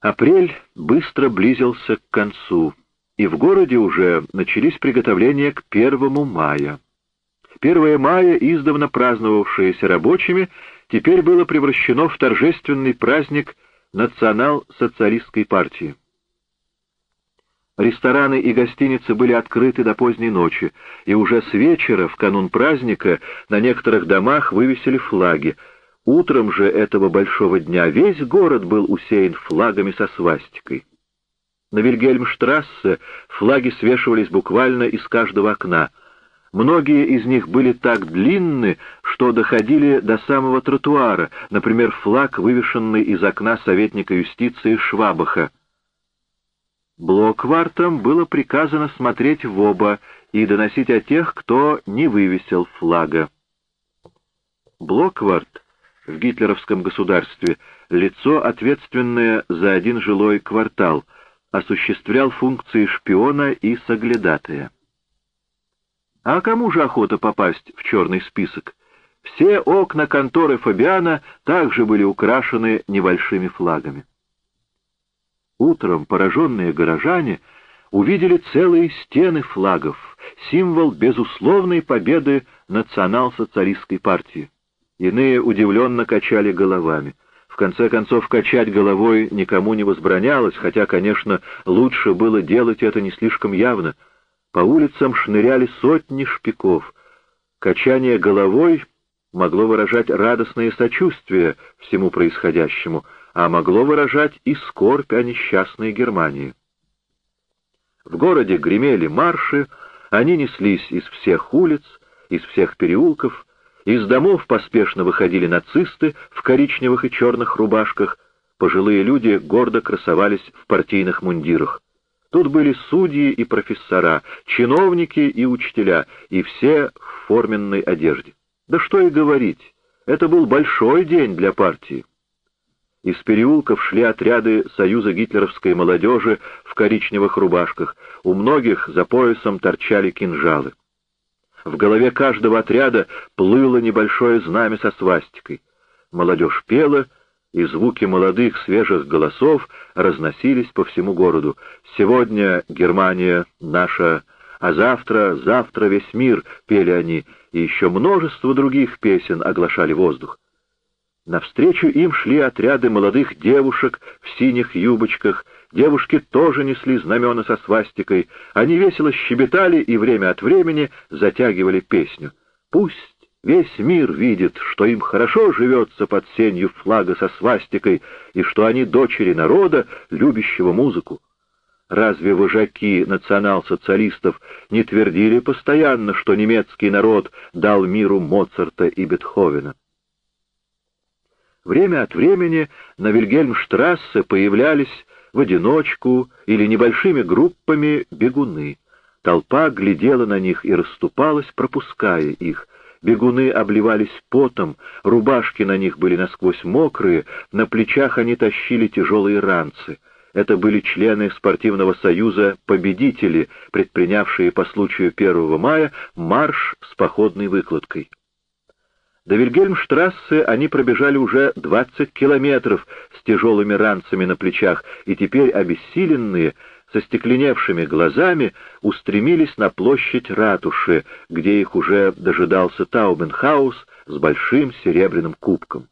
Апрель быстро близился к концу, и в городе уже начались приготовления к первому мая. 1 мая, издавна праздновавшееся рабочими, теперь было превращено в торжественный праздник национал-социалистской партии. Рестораны и гостиницы были открыты до поздней ночи, и уже с вечера, в канун праздника, на некоторых домах вывесили флаги. Утром же этого большого дня весь город был усеян флагами со свастикой. На Вильгельмштрассе флаги свешивались буквально из каждого окна — Многие из них были так длинны, что доходили до самого тротуара, например, флаг, вывешенный из окна советника юстиции Швабаха. Блоквартам было приказано смотреть в оба и доносить о тех, кто не вывесил флага. Блокварт в гитлеровском государстве лицо, ответственное за один жилой квартал, осуществлял функции шпиона и соглядатая. А кому же охота попасть в черный список? Все окна конторы Фабиана также были украшены небольшими флагами. Утром пораженные горожане увидели целые стены флагов, символ безусловной победы национал-социалистской партии. Иные удивленно качали головами. В конце концов, качать головой никому не возбранялось, хотя, конечно, лучше было делать это не слишком явно — по улицам шныряли сотни шпиков. Качание головой могло выражать радостное сочувствие всему происходящему, а могло выражать и скорбь о несчастной Германии. В городе гремели марши, они неслись из всех улиц, из всех переулков, из домов поспешно выходили нацисты в коричневых и черных рубашках, пожилые люди гордо красовались в партийных мундирах. Тут были судьи и профессора, чиновники и учителя, и все в форменной одежде. Да что и говорить, это был большой день для партии. Из переулков шли отряды Союза гитлеровской молодежи в коричневых рубашках, у многих за поясом торчали кинжалы. В голове каждого отряда плыло небольшое знамя со свастикой. Молодежь пела — и звуки молодых свежих голосов разносились по всему городу. «Сегодня Германия наша, а завтра, завтра весь мир», — пели они, и еще множество других песен оглашали воздух. Навстречу им шли отряды молодых девушек в синих юбочках, девушки тоже несли знамена со свастикой, они весело щебетали и время от времени затягивали песню. «Пусть Весь мир видит, что им хорошо живется под сенью флага со свастикой, и что они дочери народа, любящего музыку. Разве вожаки национал-социалистов не твердили постоянно, что немецкий народ дал миру Моцарта и Бетховена? Время от времени на Вильгельмштрассе появлялись в одиночку или небольшими группами бегуны. Толпа глядела на них и расступалась, пропуская их, Бегуны обливались потом, рубашки на них были насквозь мокрые, на плечах они тащили тяжелые ранцы. Это были члены спортивного союза «Победители», предпринявшие по случаю 1 мая марш с походной выкладкой. До Вильгельмштрассе они пробежали уже 20 километров с тяжелыми ранцами на плечах, и теперь обессиленные со стекленевшими глазами устремились на площадь ратуши, где их уже дожидался Таубенхаус с большим серебряным кубком.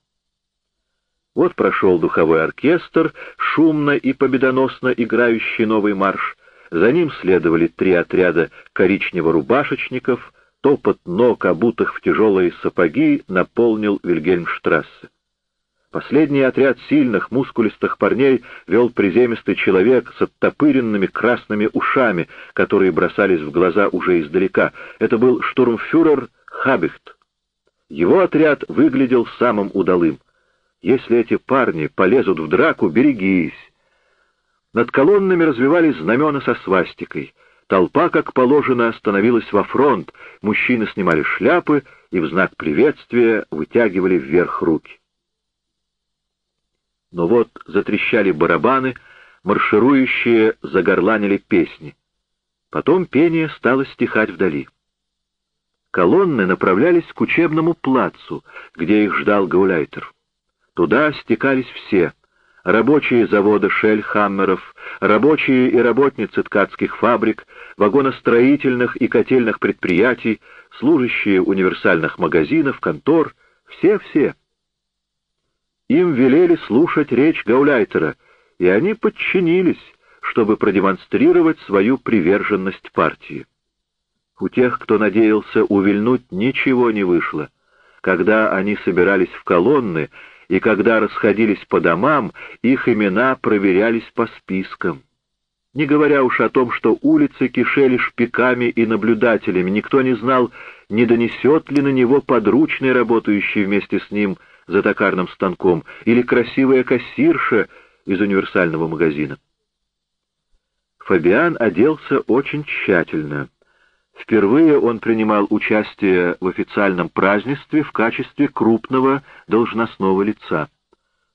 Вот прошел духовой оркестр, шумно и победоносно играющий новый марш. За ним следовали три отряда коричнево-рубашечников, топот ног, обутых в тяжелые сапоги, наполнил Вильгельмштрассе. Последний отряд сильных, мускулистых парней вел приземистый человек с оттопыренными красными ушами, которые бросались в глаза уже издалека. Это был штурмфюрер Хабихт. Его отряд выглядел самым удалым. Если эти парни полезут в драку, берегись. Над колоннами развивались знамена со свастикой. Толпа, как положено, остановилась во фронт, мужчины снимали шляпы и в знак приветствия вытягивали вверх руки. Но вот затрещали барабаны, марширующие загорланили песни. Потом пение стало стихать вдали. Колонны направлялись к учебному плацу, где их ждал гауляйтер. Туда стекались все — рабочие завода Шельхаммеров, рабочие и работницы ткацких фабрик, вагоностроительных и котельных предприятий, служащие универсальных магазинов, контор, все-все. Им велели слушать речь Гауляйтера, и они подчинились, чтобы продемонстрировать свою приверженность партии. У тех, кто надеялся увильнуть, ничего не вышло. Когда они собирались в колонны и когда расходились по домам, их имена проверялись по спискам. Не говоря уж о том, что улицы кишели шпиками и наблюдателями, никто не знал, не донесет ли на него подручный, работающий вместе с ним за токарным станком, или красивая кассирша из универсального магазина. Фабиан оделся очень тщательно. Впервые он принимал участие в официальном празднестве в качестве крупного должностного лица.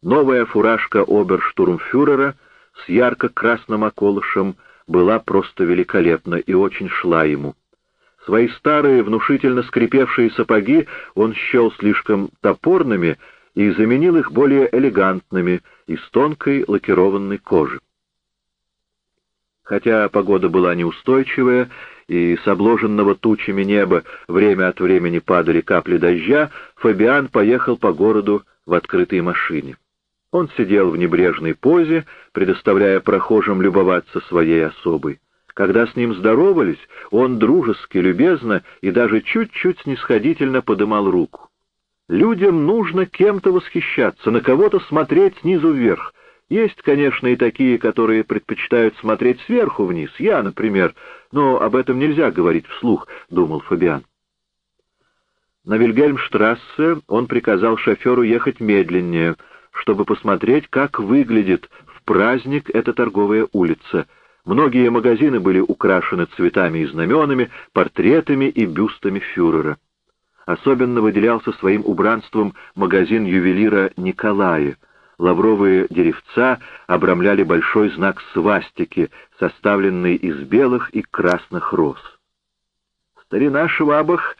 Новая фуражка оберштурмфюрера с ярко-красным околышем была просто великолепна и очень шла ему. Свои старые, внушительно скрипевшие сапоги он счел слишком топорными и заменил их более элегантными, из тонкой лакированной кожи. Хотя погода была неустойчивая, и с обложенного тучами неба время от времени падали капли дождя, Фабиан поехал по городу в открытой машине. Он сидел в небрежной позе, предоставляя прохожим любоваться своей особой. Когда с ним здоровались, он дружески, любезно и даже чуть-чуть снисходительно подымал руку. Людям нужно кем-то восхищаться, на кого-то смотреть снизу вверх, есть, конечно, и такие, которые предпочитают смотреть сверху вниз. Я, например, но об этом нельзя говорить вслух, — думал Фабиан. На Вильгельмштрассе он приказал шоферу ехать медленнее, чтобы посмотреть, как выглядит в праздник эта торговая улица. Многие магазины были украшены цветами и знаменами, портретами и бюстами фюрера. Особенно выделялся своим убранством магазин ювелира Николая — лавровые деревца обрамляли большой знак свастики, составленный из белых и красных роз. «Старина Швабах,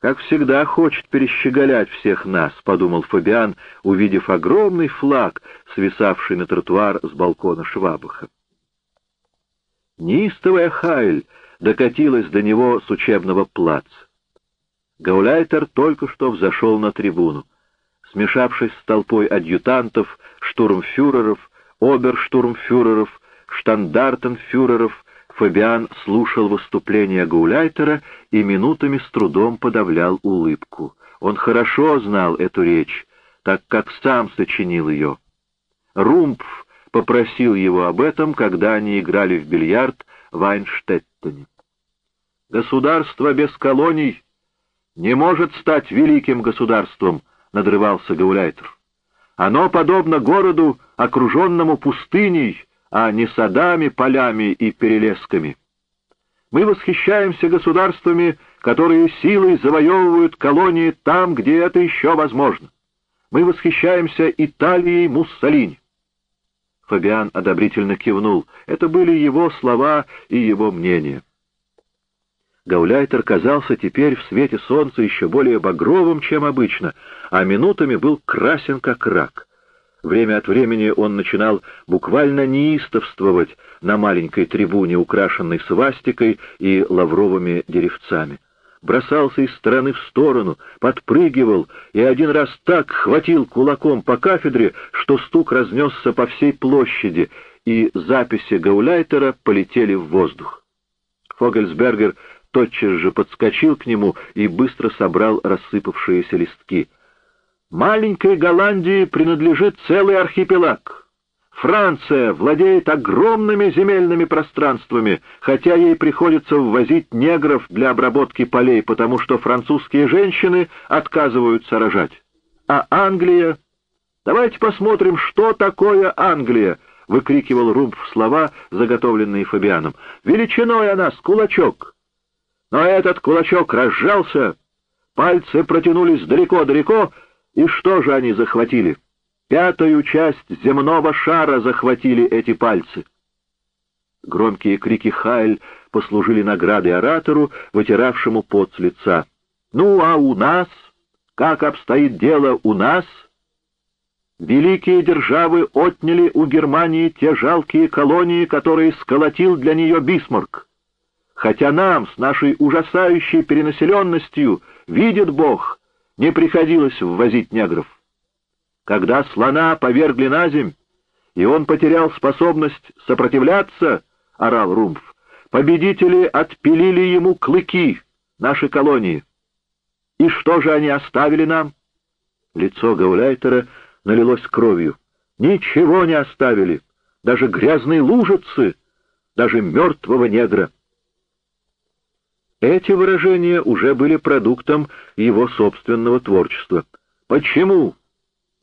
как всегда, хочет перещеголять всех нас», — подумал Фабиан, увидев огромный флаг, свисавший на тротуар с балкона Швабаха. Неистовая Хайль докатилась до него с учебного плаца. Гауляйтер только что взошел на трибуну. Смешавшись с толпой адъютантов, штурмфюреров, оберштурмфюреров, штандартенфюреров, Фабиан слушал выступление Гауляйтера и минутами с трудом подавлял улыбку. Он хорошо знал эту речь, так как сам сочинил ее. Румпф попросил его об этом, когда они играли в бильярд в Айнштеттене. «Государство без колоний не может стать великим государством», — надрывался Гауляйтер. «Оно подобно городу, окруженному пустыней, а не садами, полями и перелесками. Мы восхищаемся государствами, которые силой завоевывают колонии там, где это еще возможно. Мы восхищаемся Италией Муссолини». Фабиан одобрительно кивнул. Это были его слова и его мнение. Гауляйтер казался теперь в свете солнца еще более багровым, чем обычно, а минутами был красен, как рак. Время от времени он начинал буквально неистовствовать на маленькой трибуне, украшенной свастикой и лавровыми деревцами. Бросался из стороны в сторону, подпрыгивал и один раз так хватил кулаком по кафедре, что стук разнесся по всей площади, и записи Гауляйтера полетели в воздух. Фогельсбергер тотчас же подскочил к нему и быстро собрал рассыпавшиеся листки. «Маленькой Голландии принадлежит целый архипелаг. Франция владеет огромными земельными пространствами, хотя ей приходится ввозить негров для обработки полей, потому что французские женщины отказываются рожать. А Англия... Давайте посмотрим, что такое Англия!» — выкрикивал Румб слова, заготовленные Фабианом. «Величиной она с кулачок!» Но этот кулачок разжался, пальцы протянулись далеко-далеко, и что же они захватили? Пятую часть земного шара захватили эти пальцы. Громкие крики Хайль послужили наградой оратору, вытиравшему пот с лица. «Ну, а у нас? Как обстоит дело у нас?» Великие державы отняли у Германии те жалкие колонии, которые сколотил для нее Бисмарк. Хотя нам, с нашей ужасающей перенаселенностью, видит Бог, не приходилось ввозить негров. Когда слона повергли на земь, и он потерял способность сопротивляться, — орал Румф, — победители отпилили ему клыки, наши колонии. И что же они оставили нам? Лицо Гауляйтера налилось кровью. Ничего не оставили, даже грязные лужицы, даже мертвого негра. Эти выражения уже были продуктом его собственного творчества. «Почему?»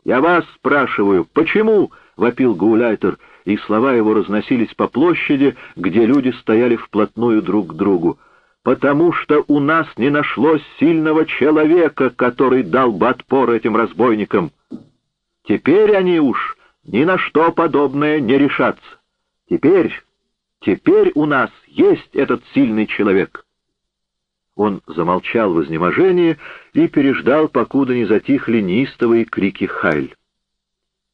«Я вас спрашиваю, почему?» — вопил Гауляйтер, и слова его разносились по площади, где люди стояли вплотную друг к другу. «Потому что у нас не нашлось сильного человека, который дал бы отпор этим разбойникам. Теперь они уж ни на что подобное не решатся. Теперь, теперь у нас есть этот сильный человек». Он замолчал в изнеможении и переждал, покуда не затихли неистовые крики «Хайль!».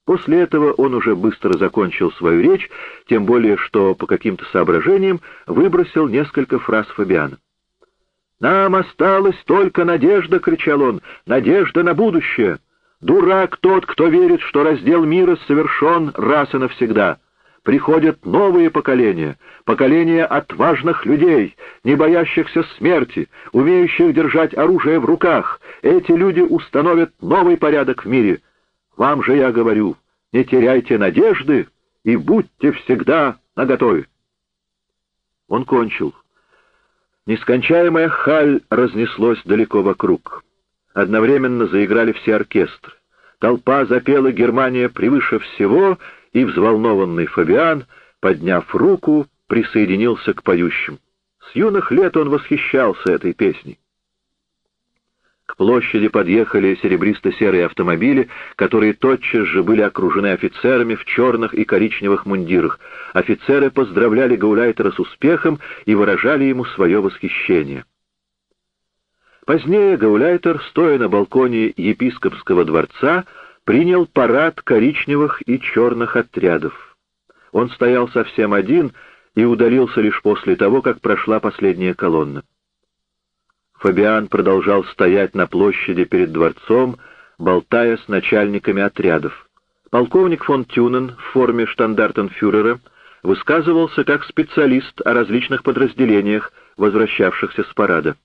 После этого он уже быстро закончил свою речь, тем более что по каким-то соображениям выбросил несколько фраз Фабиана. «Нам осталась только надежда!» — кричал он. «Надежда на будущее! Дурак тот, кто верит, что раздел мира совершен раз и навсегда!» Приходят новые поколения, поколения отважных людей, не боящихся смерти, умеющих держать оружие в руках. Эти люди установят новый порядок в мире. Вам же я говорю, не теряйте надежды и будьте всегда наготове. Он кончил. Нескончаемая халь разнеслось далеко вокруг. Одновременно заиграли все оркестры. Толпа запела «Германия превыше всего», и взволнованный Фабиан, подняв руку, присоединился к поющим. С юных лет он восхищался этой песней. К площади подъехали серебристо-серые автомобили, которые тотчас же были окружены офицерами в черных и коричневых мундирах. Офицеры поздравляли Гауляйтера с успехом и выражали ему свое восхищение. Позднее Гауляйтер, стоя на балконе епископского дворца, принял парад коричневых и черных отрядов. Он стоял совсем один и удалился лишь после того, как прошла последняя колонна. Фабиан продолжал стоять на площади перед дворцом, болтая с начальниками отрядов. Полковник фон Тюнен в форме штандартенфюрера высказывался как специалист о различных подразделениях, возвращавшихся с парада.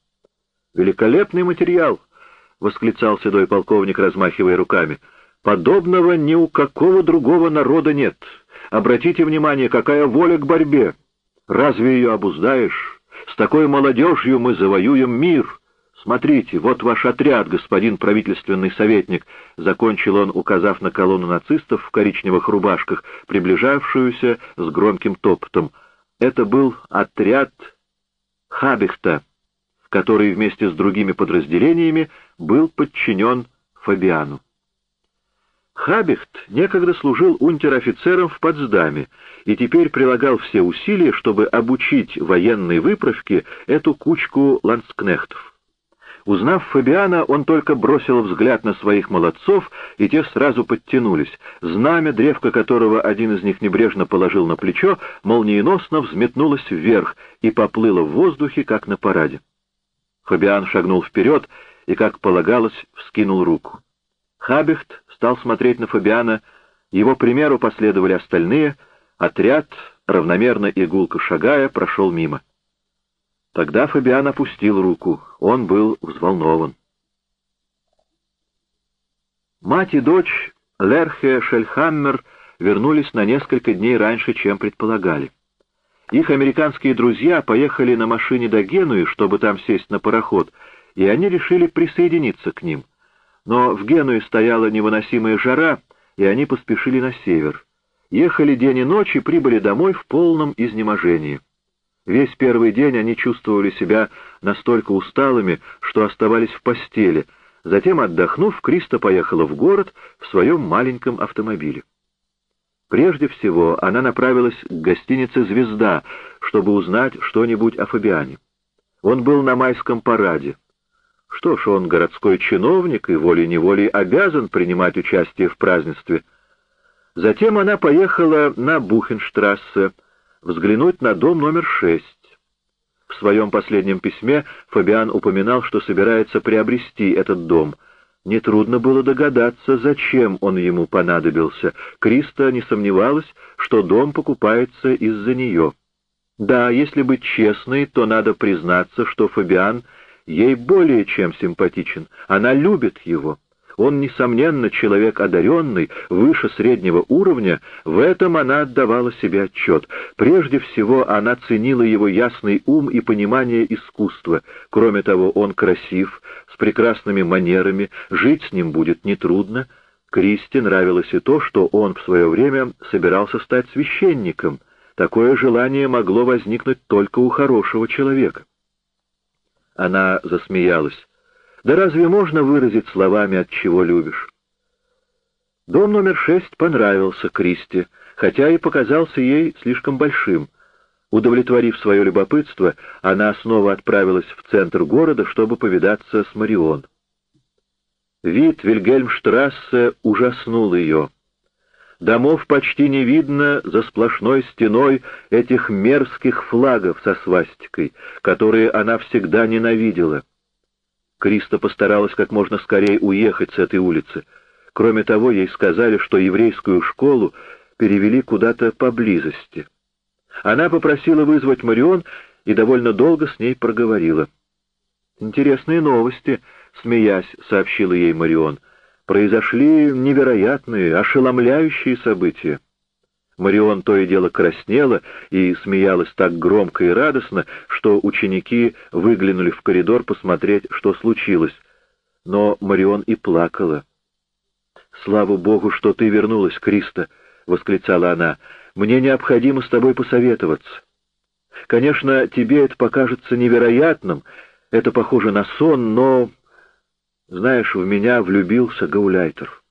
«Великолепный материал!» — восклицал седой полковник, размахивая руками. «Подобного ни у какого другого народа нет. Обратите внимание, какая воля к борьбе! Разве ее обуздаешь?» С такой молодежью мы завоюем мир. Смотрите, вот ваш отряд, господин правительственный советник, — закончил он, указав на колонну нацистов в коричневых рубашках, приближавшуюся с громким топотом. Это был отряд Хабихта, который вместе с другими подразделениями был подчинен Фабиану. Хабихт некогда служил унтер-офицером в Потсдаме и теперь прилагал все усилия, чтобы обучить военной выправке эту кучку ланскнехтов. Узнав Фабиана, он только бросил взгляд на своих молодцов, и те сразу подтянулись. Знамя, древко которого один из них небрежно положил на плечо, молниеносно взметнулось вверх и поплыло в воздухе, как на параде. Фабиан шагнул вперед и, как полагалось, вскинул руку. Хабихт стал смотреть на Фабиана, его примеру последовали остальные, отряд, равномерно и гулко шагая, прошел мимо. Тогда Фабиан опустил руку, он был взволнован. Мать и дочь Лерхе Шельхаммер вернулись на несколько дней раньше, чем предполагали. Их американские друзья поехали на машине до Генуи, чтобы там сесть на пароход, и они решили присоединиться к ним — но в Генуе стояла невыносимая жара, и они поспешили на север. Ехали день и ночь и прибыли домой в полном изнеможении. Весь первый день они чувствовали себя настолько усталыми, что оставались в постели. Затем, отдохнув, Криста поехала в город в своем маленьком автомобиле. Прежде всего, она направилась к гостинице «Звезда», чтобы узнать что-нибудь о Фабиане. Он был на майском параде. Что ж, он городской чиновник и волей-неволей обязан принимать участие в празднестве. Затем она поехала на Бухенштрассе взглянуть на дом номер шесть. В своем последнем письме Фабиан упоминал, что собирается приобрести этот дом. Нетрудно было догадаться, зачем он ему понадобился. Криста не сомневалась, что дом покупается из-за нее. Да, если быть честной, то надо признаться, что Фабиан ей более чем симпатичен. Она любит его. Он, несомненно, человек одаренный, выше среднего уровня, в этом она отдавала себе отчет. Прежде всего, она ценила его ясный ум и понимание искусства. Кроме того, он красив, с прекрасными манерами, жить с ним будет нетрудно. Кристи нравилось и то, что он в свое время собирался стать священником. Такое желание могло возникнуть только у хорошего человека. Она засмеялась. Да разве можно выразить словами, от чего любишь? Дом номер шесть понравился Кристи, хотя и показался ей слишком большим. Удовлетворив свое любопытство, она снова отправилась в центр города, чтобы повидаться с Марион. Вид Вильгельмштрассе ужаснул ее. Домов почти не видно за сплошной стеной этих мерзких флагов со свастикой, которые она всегда ненавидела. Криста постаралась как можно скорее уехать с этой улицы. Кроме того, ей сказали, что еврейскую школу перевели куда-то поблизости. Она попросила вызвать Марион и довольно долго с ней проговорила. «Интересные новости», — смеясь, сообщила ей Марион. «Произошли невероятные, ошеломляющие события. Марион то и дело краснела и смеялась так громко и радостно, что ученики выглянули в коридор посмотреть, что случилось. Но Марион и плакала. «Слава Богу, что ты вернулась, Криста!» — восклицала она. «Мне необходимо с тобой посоветоваться. Конечно, тебе это покажется невероятным, это похоже на сон, но... Знаешь, в меня влюбился Гауляйтер».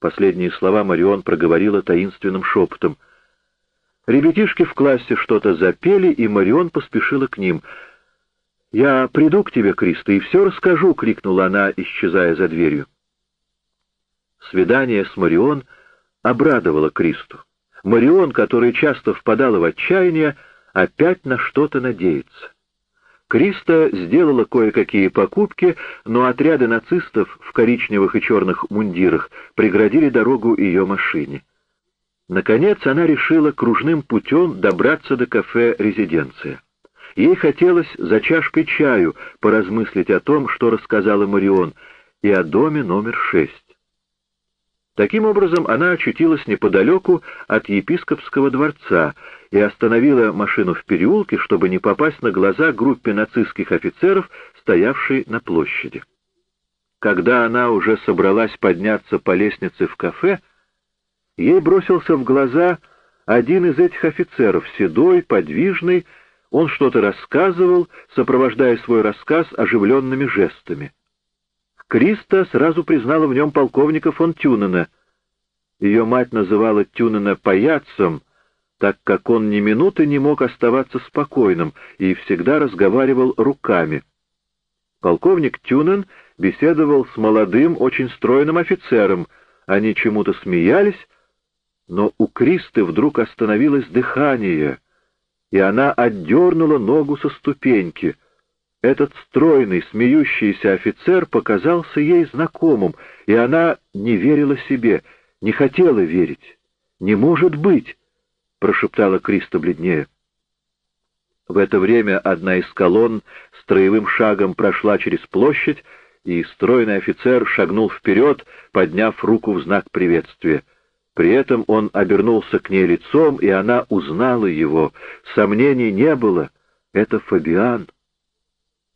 Последние слова Марион проговорила таинственным шепотом. Ребятишки в классе что-то запели, и Марион поспешила к ним. «Я приду к тебе, Криста, и все расскажу!» — крикнула она, исчезая за дверью. Свидание с Марион обрадовало Кристу. Марион, которая часто впадала в отчаяние, опять на что-то надеется. Криста сделала кое-какие покупки, но отряды нацистов в коричневых и черных мундирах преградили дорогу ее машине. Наконец она решила кружным путем добраться до кафе «Резиденция». Ей хотелось за чашкой чаю поразмыслить о том, что рассказала Марион, и о доме номер шесть. Таким образом, она очутилась неподалеку от епископского дворца и остановила машину в переулке, чтобы не попасть на глаза группе нацистских офицеров, стоявшей на площади. Когда она уже собралась подняться по лестнице в кафе, ей бросился в глаза один из этих офицеров, седой, подвижный, он что-то рассказывал, сопровождая свой рассказ оживленными жестами. Криста сразу признала в нем полковника фон Тюнена. Ее мать называла Тюнена паяцем, так как он ни минуты не мог оставаться спокойным и всегда разговаривал руками. Полковник Тюнен беседовал с молодым, очень стройным офицером. Они чему-то смеялись, но у Кристы вдруг остановилось дыхание, и она отдернула ногу со ступеньки — этот стройный, смеющийся офицер показался ей знакомым, и она не верила себе, не хотела верить. «Не может быть!» — прошептала Криста бледнее. В это время одна из колонн строевым шагом прошла через площадь, и стройный офицер шагнул вперед, подняв руку в знак приветствия. При этом он обернулся к ней лицом, и она узнала его. Сомнений не было. Это Фабиан.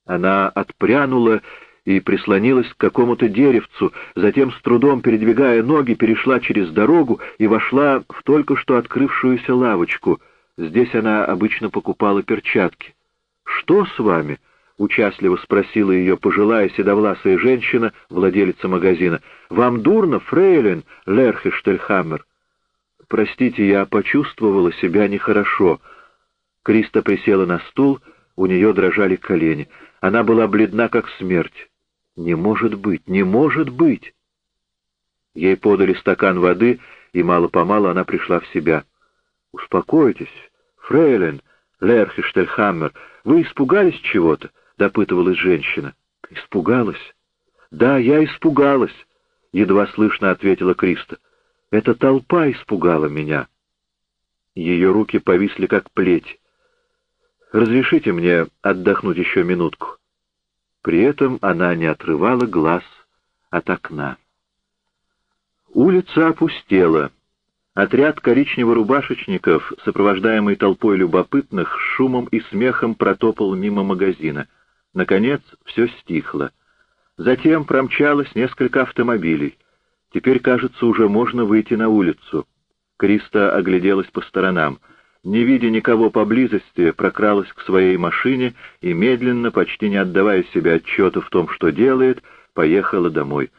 Она отпрянула и прислонилась к какому-то деревцу, затем, с трудом передвигая ноги, перешла через дорогу и вошла в только что открывшуюся лавочку. Здесь она обычно покупала перчатки. «Что с вами?» — участливо спросила ее пожилая седовласая женщина, владелица магазина. «Вам дурно, фрейлин, Лерхе Штельхаммер?» «Простите, я почувствовала себя нехорошо». Криста присела на стул, у нее дрожали колени. Она была бледна, как смерть. «Не может быть! Не может быть!» Ей подали стакан воды, и мало-помалу она пришла в себя. «Успокойтесь, фрейлин, Лерхи Штельхаммер, вы испугались чего-то?» — допытывалась женщина. «Испугалась?» «Да, я испугалась», — едва слышно ответила Криста. «Эта толпа испугала меня». Ее руки повисли, как плеть. «Разрешите мне отдохнуть еще минутку?» При этом она не отрывала глаз от окна. Улица опустела. Отряд коричнево-рубашечников, сопровождаемый толпой любопытных, шумом и смехом протопал мимо магазина. Наконец все стихло. Затем промчалось несколько автомобилей. Теперь, кажется, уже можно выйти на улицу. Криста огляделась по сторонам. Не видя никого поблизости, прокралась к своей машине и медленно, почти не отдавая себе отчета в том, что делает, поехала домой.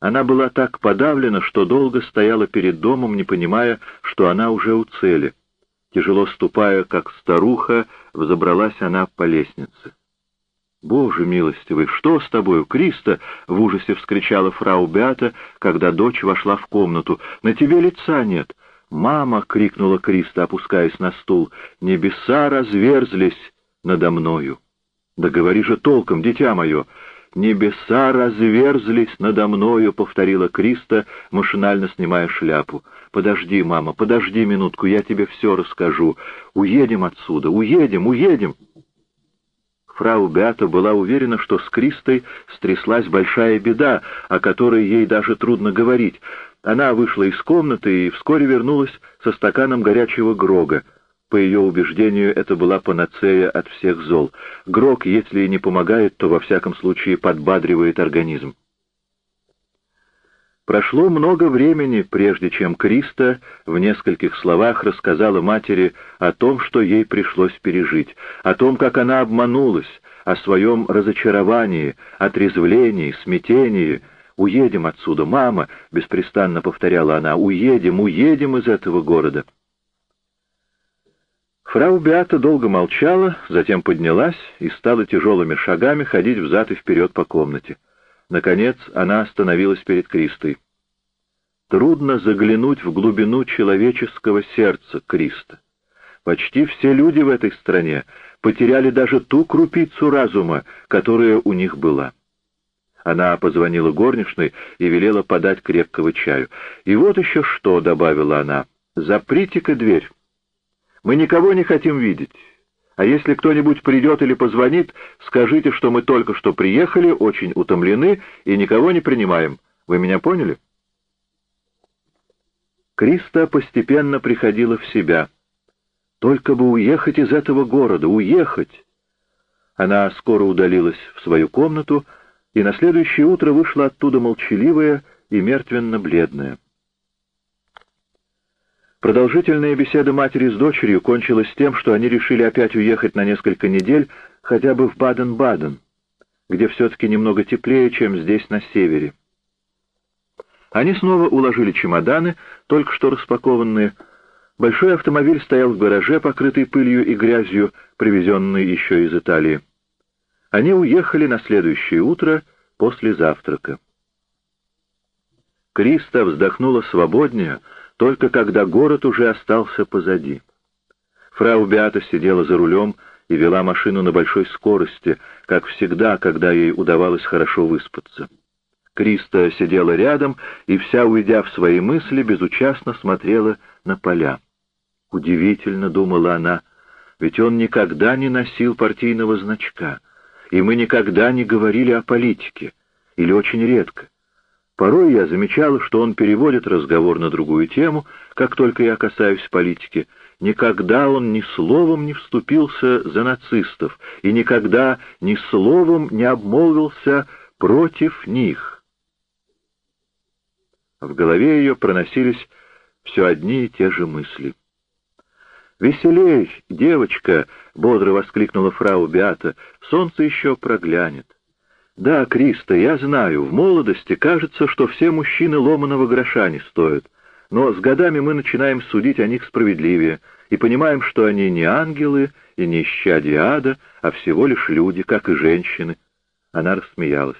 Она была так подавлена, что долго стояла перед домом, не понимая, что она уже у цели. Тяжело ступая, как старуха, взобралась она по лестнице. «Боже милостивый, что с тобою, Криста?» — в ужасе вскричала фрау Беата, когда дочь вошла в комнату. «На тебе лица нет!» «Мама!» — крикнула Криста, опускаясь на стул. «Небеса разверзлись надо мною!» «Да говори же толком, дитя мое!» «Небеса разверзлись надо мною», — повторила Криста, машинально снимая шляпу. «Подожди, мама, подожди минутку, я тебе все расскажу. Уедем отсюда, уедем, уедем!» Фрау Беата была уверена, что с Кристой стряслась большая беда, о которой ей даже трудно говорить. Она вышла из комнаты и вскоре вернулась со стаканом горячего грога. По ее убеждению, это была панацея от всех зол. Грог, если и не помогает, то во всяком случае подбадривает организм. Прошло много времени, прежде чем Криста в нескольких словах рассказала матери о том, что ей пришлось пережить, о том, как она обманулась, о своем разочаровании, отрезвлении, смятении. «Уедем отсюда, мама!» — беспрестанно повторяла она. «Уедем, уедем из этого города!» Фрау Беата долго молчала, затем поднялась и стала тяжелыми шагами ходить взад и вперед по комнате. Наконец она остановилась перед Кристой. Трудно заглянуть в глубину человеческого сердца Криста. Почти все люди в этой стране потеряли даже ту крупицу разума, которая у них была. Она позвонила горничной и велела подать крепкого чаю. «И вот еще что», — добавила она, — «заприте-ка дверь. Мы никого не хотим видеть. А если кто-нибудь придет или позвонит, скажите, что мы только что приехали, очень утомлены и никого не принимаем. Вы меня поняли?» Криста постепенно приходила в себя. «Только бы уехать из этого города, уехать!» Она скоро удалилась в свою комнату и на следующее утро вышла оттуда молчаливая и мертвенно-бледная. Продолжительная беседа матери с дочерью кончилась тем, что они решили опять уехать на несколько недель хотя бы в Баден-Баден, где все-таки немного теплее, чем здесь на севере. Они снова уложили чемоданы, только что распакованные. Большой автомобиль стоял в гараже, покрытый пылью и грязью, привезенный еще из Италии. Они уехали на следующее утро после завтрака. Криста вздохнула свободнее, только когда город уже остался позади. Фрау Беата сидела за рулем и вела машину на большой скорости, как всегда, когда ей удавалось хорошо выспаться. Криста сидела рядом и, вся уйдя в свои мысли, безучастно смотрела на поля. «Удивительно», — думала она, — «ведь он никогда не носил партийного значка, и мы никогда не говорили о политике, или очень редко. Порой я замечала, что он переводит разговор на другую тему, как только я касаюсь политики. Никогда он ни словом не вступился за нацистов и никогда ни словом не обмолвился против них. В голове ее проносились все одни и те же мысли. «Веселей, девочка!» — бодро воскликнула фрау Беата. «Солнце еще проглянет». Да, Криста, я знаю, в молодости кажется, что все мужчины ломаного гроша не стоят, но с годами мы начинаем судить о них справедливее и понимаем, что они не ангелы и не исчадия ада, а всего лишь люди, как и женщины. Она рассмеялась.